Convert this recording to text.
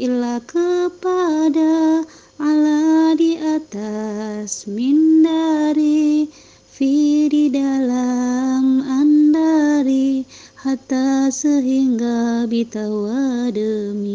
illa kepada Allah di atas mindari fi di dalam andari hatta sehingga bitawadem.